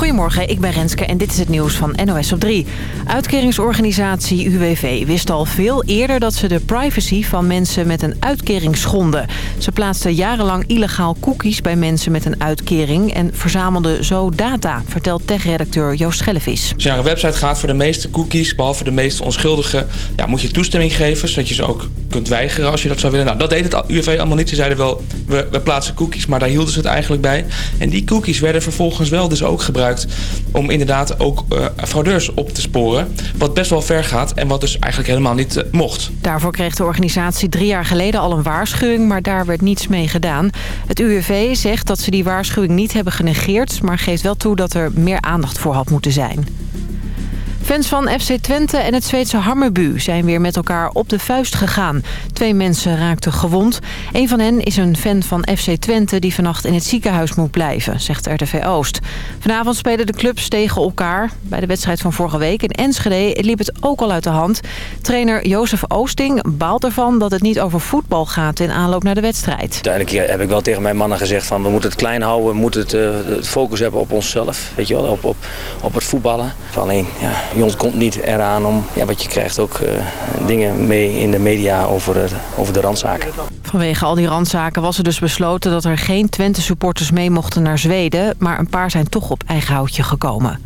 Goedemorgen, ik ben Renske en dit is het nieuws van NOS op 3. Uitkeringsorganisatie UWV wist al veel eerder dat ze de privacy van mensen met een uitkering schonden. Ze plaatsten jarenlang illegaal cookies bij mensen met een uitkering en verzamelden zo data, vertelt tech-redacteur Joost Schellevis. Als je naar een website gaat voor de meeste cookies, behalve de meest onschuldige, ja, moet je toestemming geven, zodat je ze ook kunt weigeren als je dat zou willen. Nou, dat deed het UWV allemaal niet. Ze zeiden wel, we, we plaatsen cookies, maar daar hielden ze het eigenlijk bij. En die cookies werden vervolgens wel dus ook gebruikt om inderdaad ook uh, fraudeurs op te sporen. Wat best wel ver gaat en wat dus eigenlijk helemaal niet uh, mocht. Daarvoor kreeg de organisatie drie jaar geleden al een waarschuwing, maar daar werd niets mee gedaan. Het UWV zegt dat ze die waarschuwing niet hebben genegeerd, maar geeft wel toe dat er meer aandacht voor had moeten zijn. Fans van FC Twente en het Zweedse Hammerbu zijn weer met elkaar op de vuist gegaan. Twee mensen raakten gewond. Een van hen is een fan van FC Twente die vannacht in het ziekenhuis moet blijven, zegt RTV Oost. Vanavond spelen de clubs tegen elkaar. Bij de wedstrijd van vorige week in Enschede liep het ook al uit de hand. Trainer Jozef Oosting baalt ervan dat het niet over voetbal gaat in aanloop naar de wedstrijd. Uiteindelijk heb ik wel tegen mijn mannen gezegd van we moeten het klein houden. We moeten het, het focus hebben op onszelf, weet je wel, op, op, op het voetballen. Alleen, ja, Jons komt niet eraan om, ja, wat je krijgt ook uh, dingen mee in de media over, uh, over de randzaken. Vanwege al die randzaken was er dus besloten dat er geen Twente supporters mee mochten naar Zweden. Maar een paar zijn toch op eigen houtje gekomen.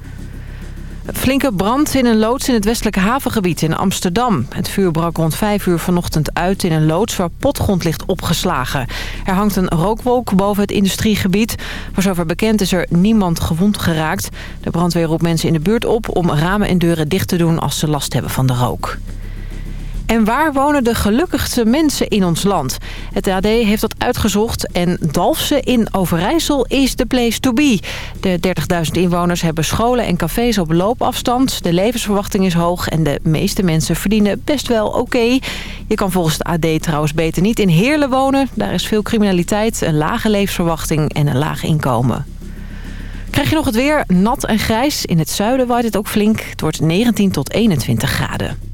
Flinke brand in een loods in het westelijke havengebied in Amsterdam. Het vuur brak rond 5 uur vanochtend uit in een loods waar potgrond ligt opgeslagen. Er hangt een rookwolk boven het industriegebied. Voor zover bekend is er niemand gewond geraakt. De brandweer roept mensen in de buurt op om ramen en deuren dicht te doen als ze last hebben van de rook. En waar wonen de gelukkigste mensen in ons land? Het AD heeft dat uitgezocht en Dalfsen in Overijssel is de place to be. De 30.000 inwoners hebben scholen en cafés op loopafstand. De levensverwachting is hoog en de meeste mensen verdienen best wel oké. Je kan volgens het AD trouwens beter niet in Heerlen wonen. Daar is veel criminaliteit, een lage levensverwachting en een laag inkomen. Krijg je nog het weer? Nat en grijs. In het zuiden waait het ook flink. Het wordt 19 tot 21 graden.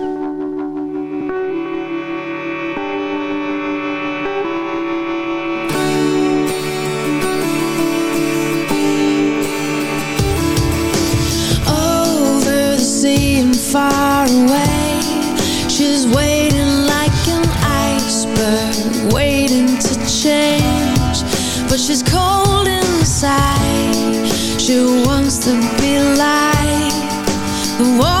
Far away. She's waiting like an iceberg, waiting to change. But she's cold inside. She wants to be like the water.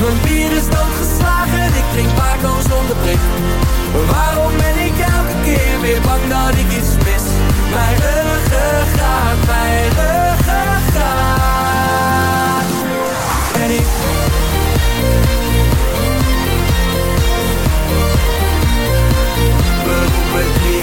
Mijn bier is doodgeslagen Ik drink Paco zonder prik. Waarom ben ik elke keer weer bang dat ik iets mis? Mijn ruggengraat, mijn ruggengraat. En ik We roepen 3,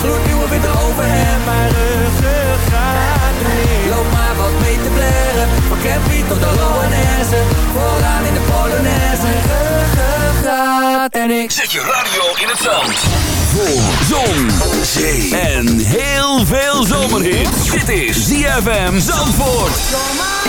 Gloednieuwe witte overhemd Mijn ruggengraat remix. Loop maar wat mee te blaren Van Campy tot de Loanesse Vooraan in de Polonaise Ruggengraat en ik Zet je radio in het zand. Voor zon, zee en heel veel zomerhit. Dit is ZFM Zandvoort.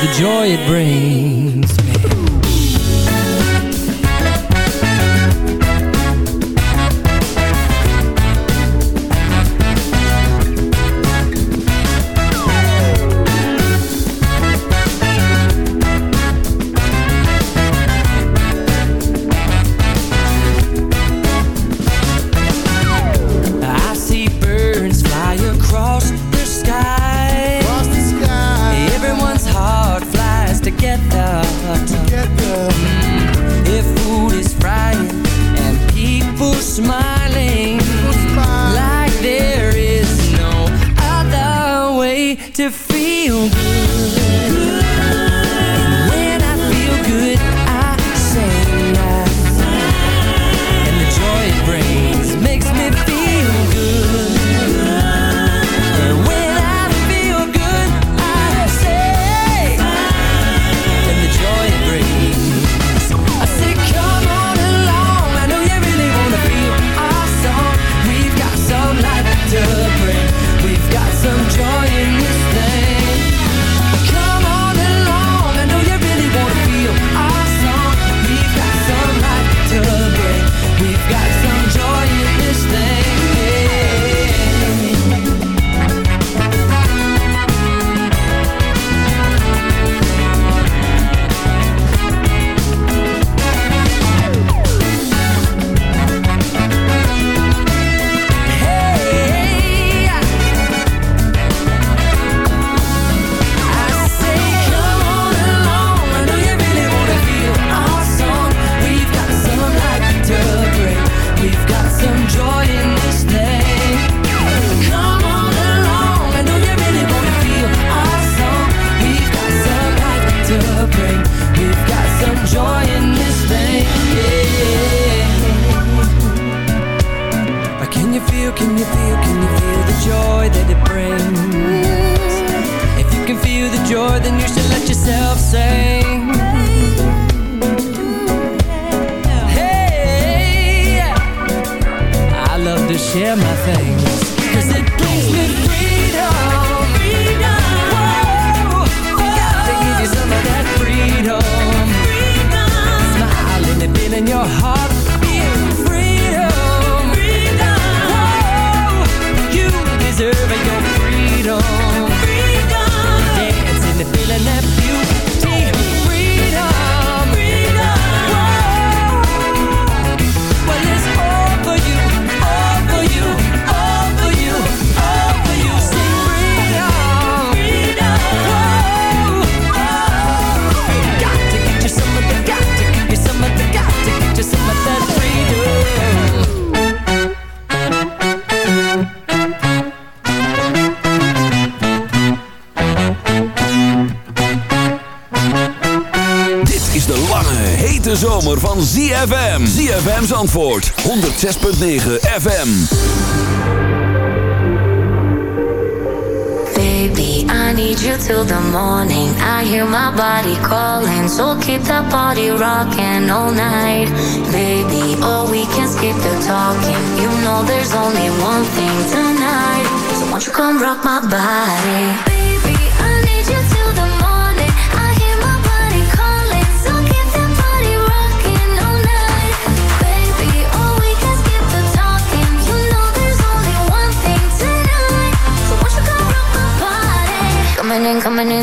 the joy it brings me. ZFM. ZFM's antwoord. 106.9 FM. Baby, I need you till the morning. I hear my body calling. So keep that body rocking all night. Baby, oh, we can skip the talking. You know there's only one thing tonight. So won't you come rock my body?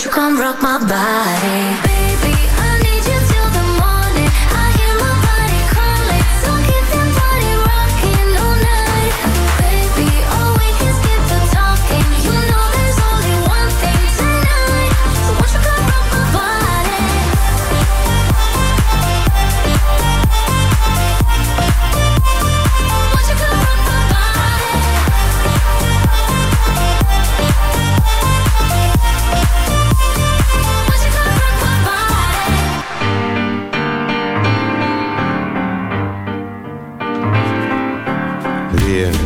Won't you come rock my body? Baby,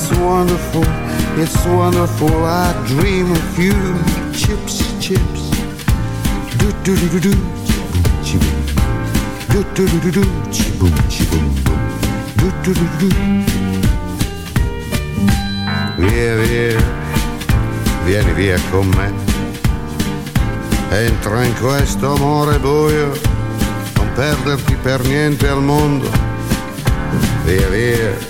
it's wonderful, it's wonderful. I dream of you, chips, chips. Do do do do do, chiboom, chiboom. Do do do do do, chiboom, boom. Do do do do do. Via, via, vieni via con me. Entra in questo amore buio, non perderti per niente al mondo. Via via,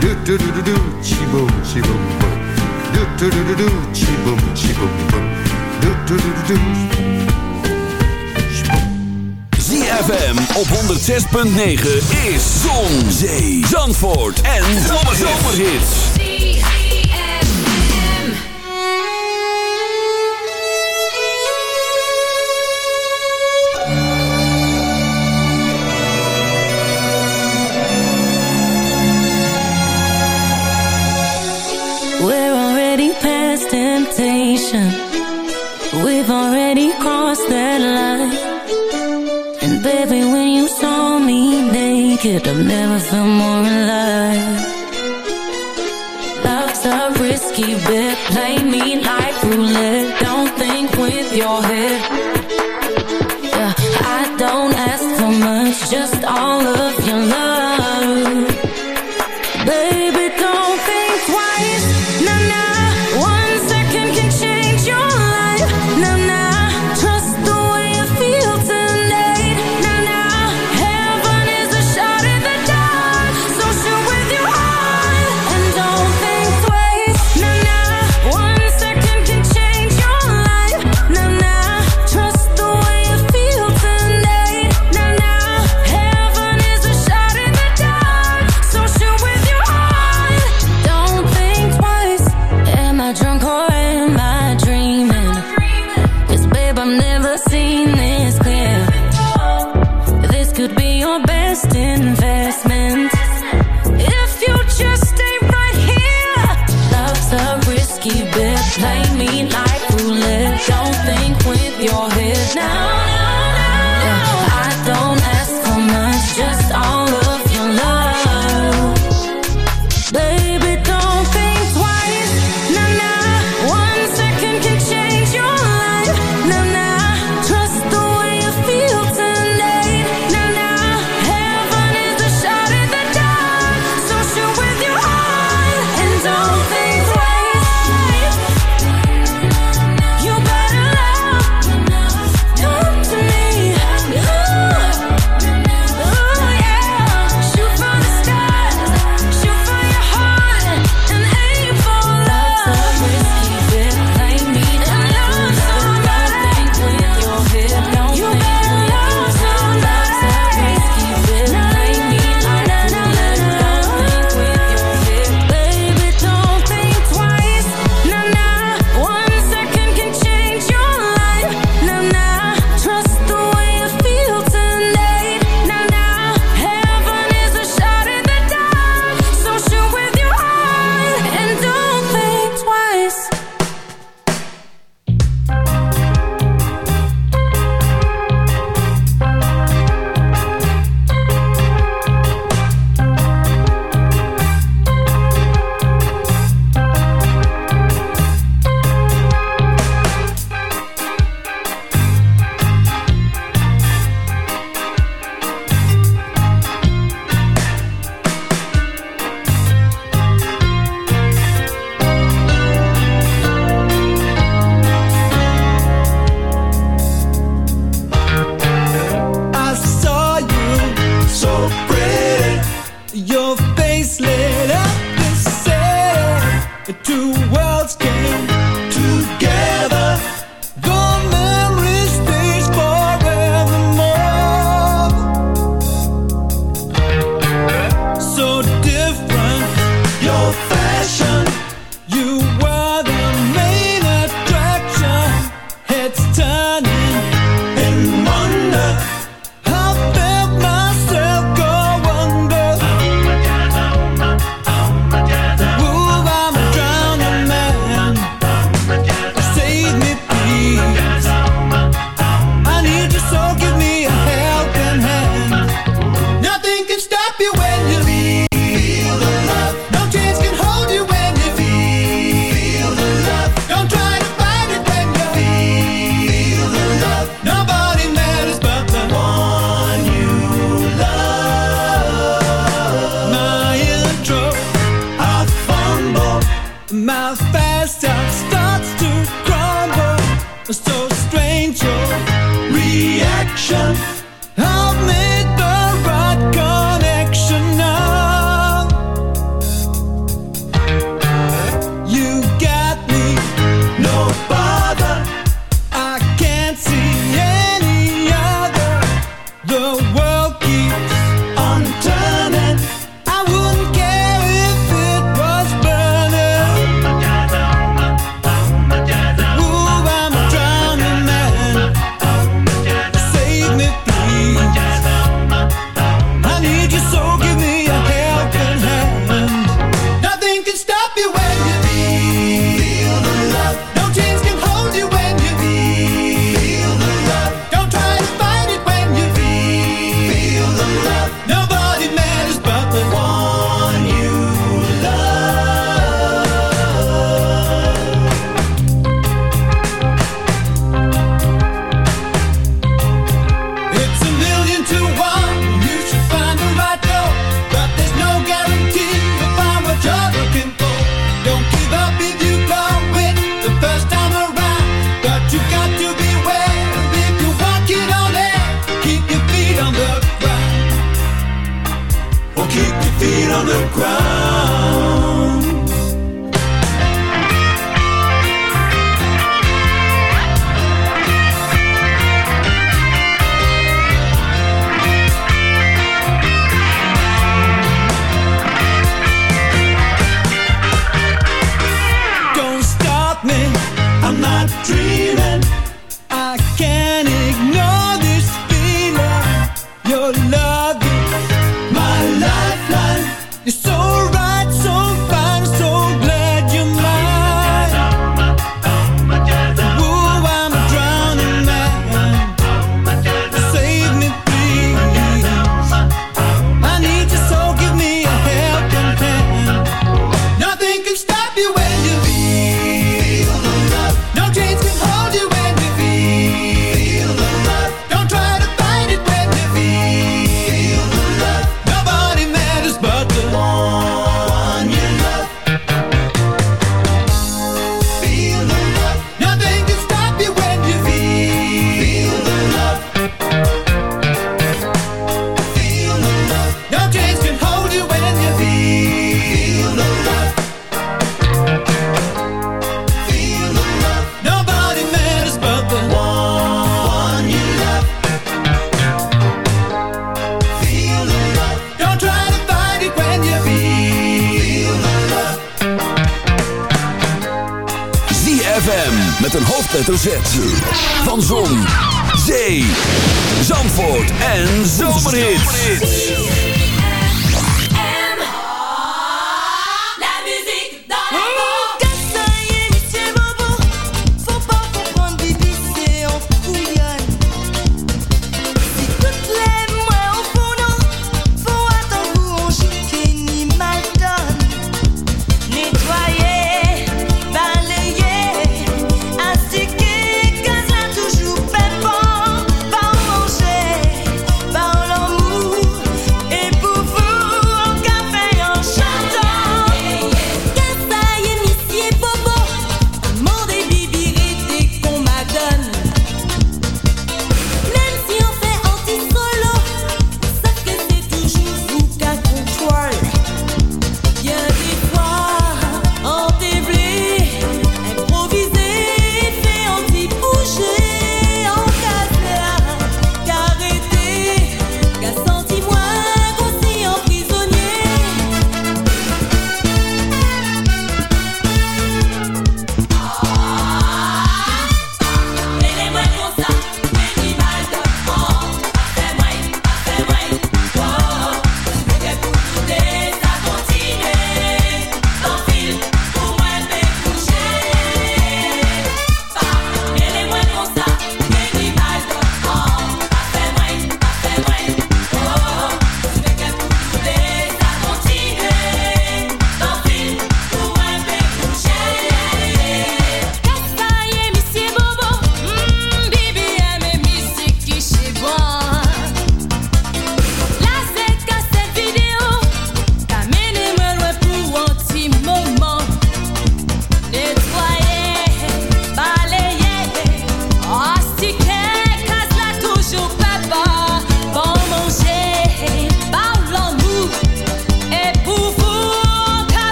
Do do do do do, chi boom, chi boom boom. Do do do do do, chi boom, op 106.9 is Zon, Zee, Zandvoort en Zomerhits. Temptation. We've already crossed that line. And baby, when you saw me naked, I've never felt more alive. Love's a risky bet.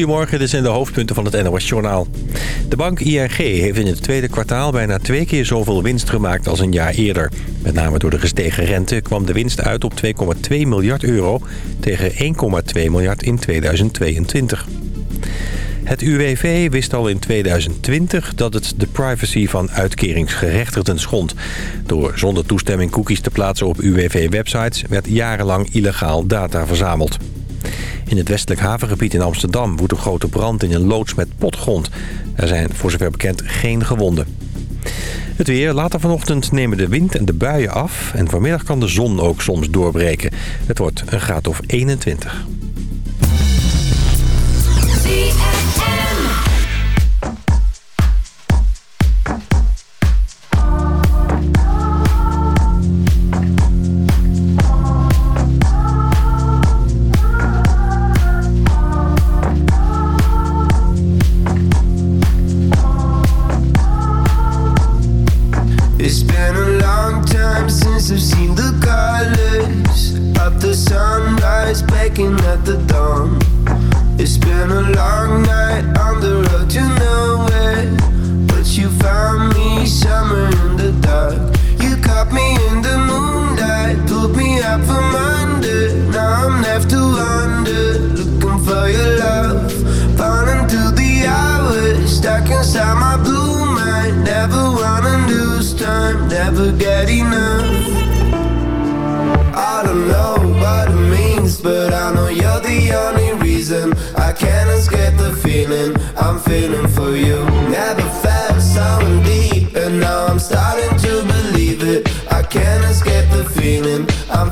Goedemorgen, dit zijn de hoofdpunten van het NOS-journaal. De bank ING heeft in het tweede kwartaal bijna twee keer zoveel winst gemaakt als een jaar eerder. Met name door de gestegen rente kwam de winst uit op 2,2 miljard euro tegen 1,2 miljard in 2022. Het UWV wist al in 2020 dat het de privacy van uitkeringsgerechtigden schond. Door zonder toestemming cookies te plaatsen op UWV-websites werd jarenlang illegaal data verzameld. In het westelijk havengebied in Amsterdam woedt een grote brand in een loods met potgrond. Er zijn voor zover bekend geen gewonden. Het weer. Later vanochtend nemen de wind en de buien af. En vanmiddag kan de zon ook soms doorbreken. Het wordt een graad of 21.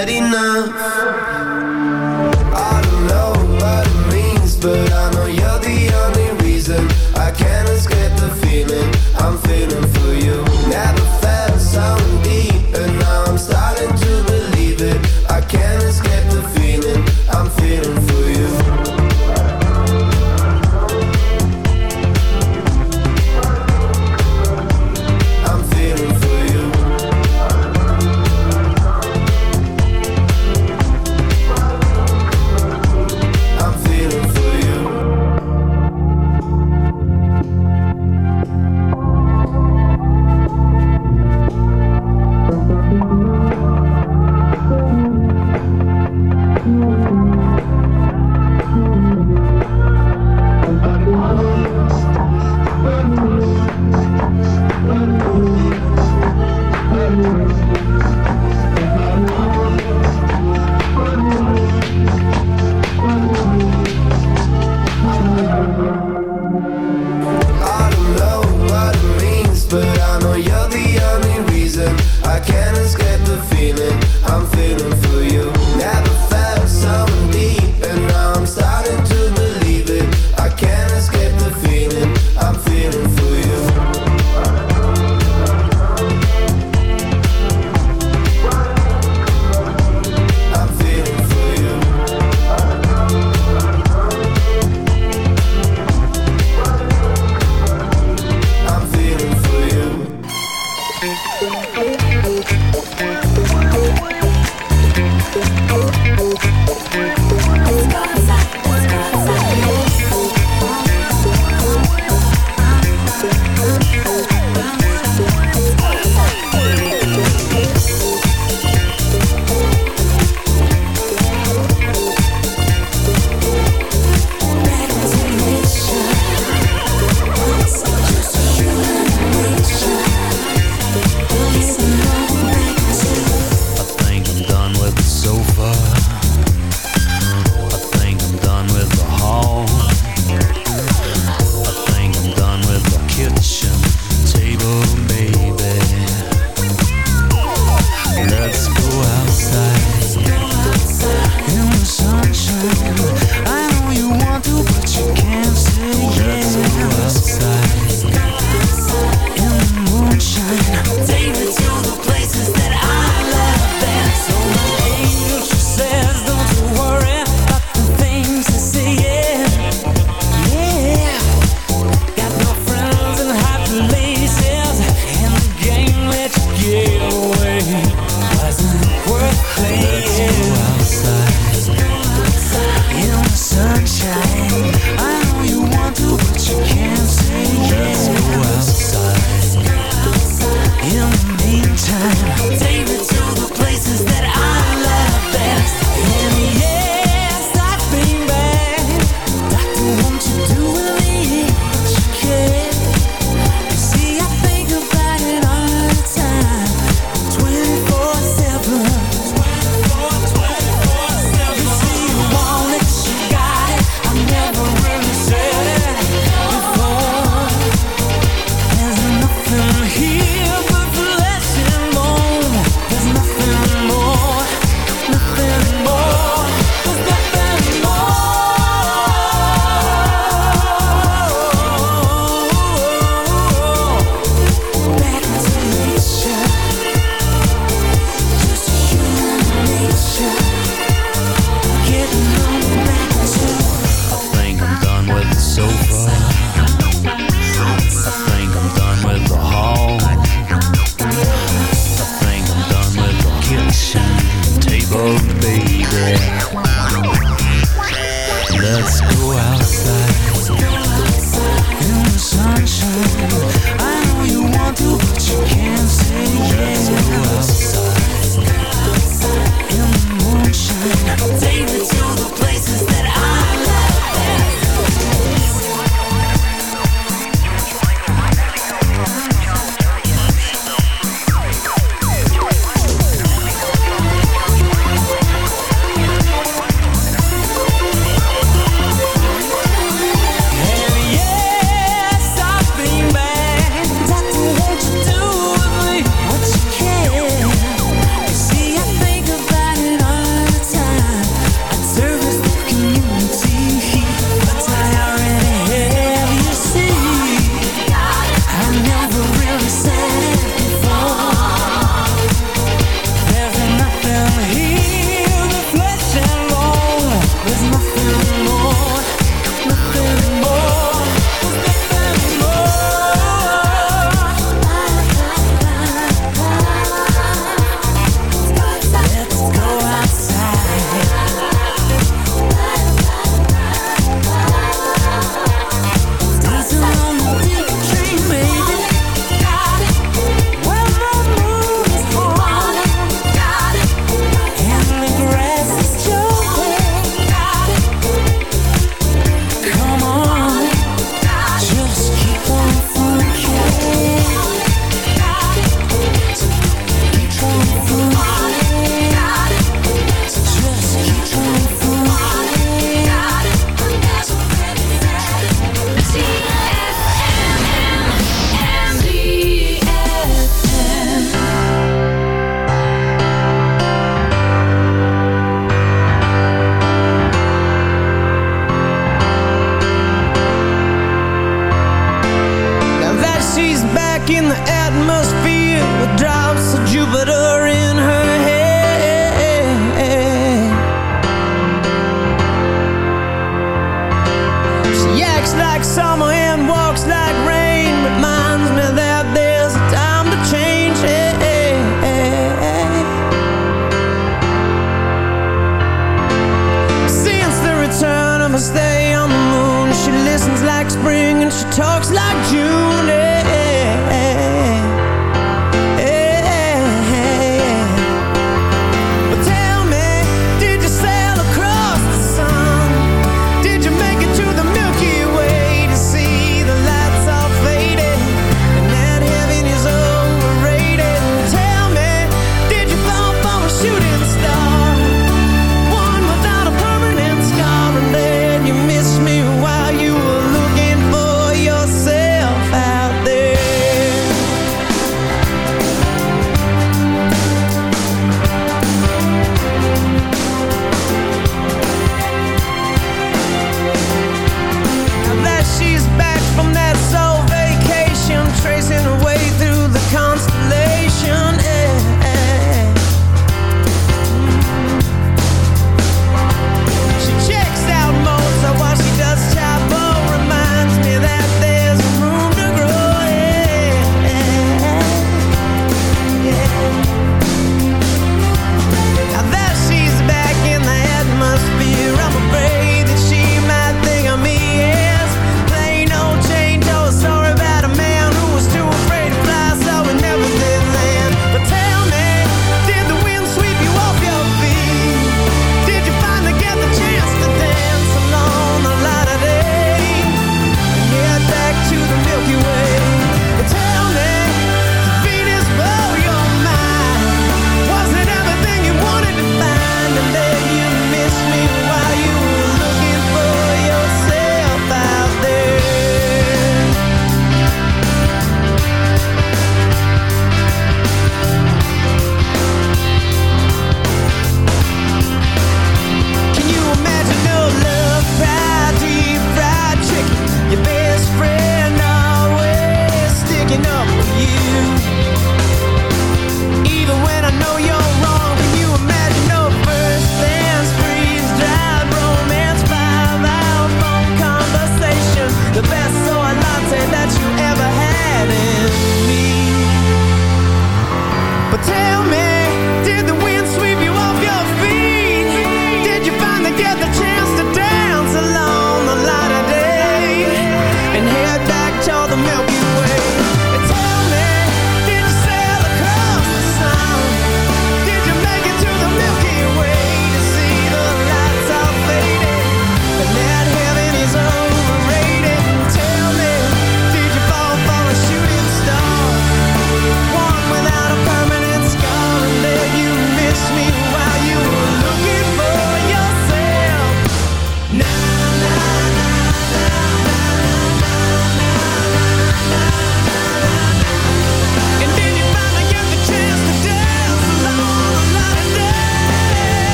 said enough. I don't know what it means but I'm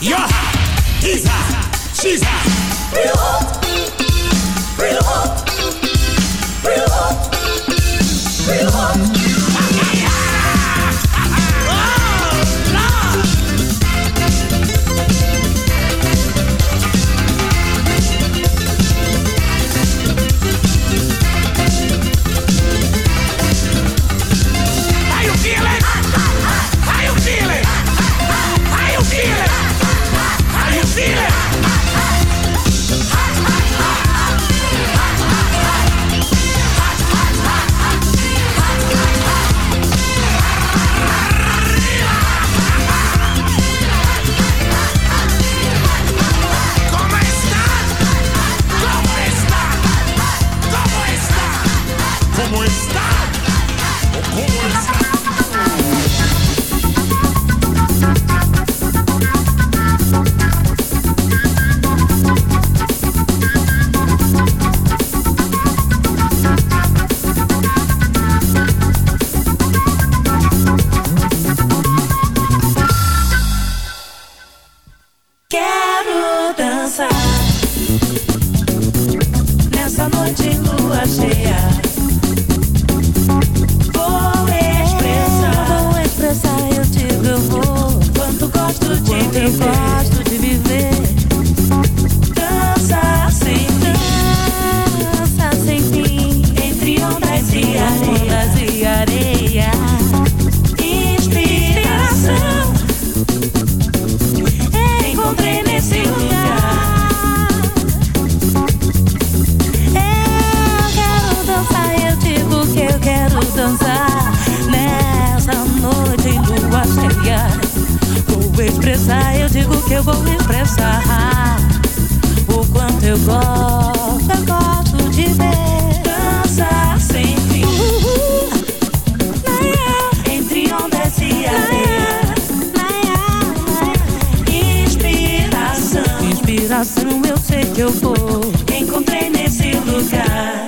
you're hot, he's hot, she's hot. sarrar. O quanto eu gosto, eu gosto de ver dançar sem fim. Uh. Entre ondas e areia. Inspiração, inspiração, eu sei que eu vou. Encontrei nesse lugar.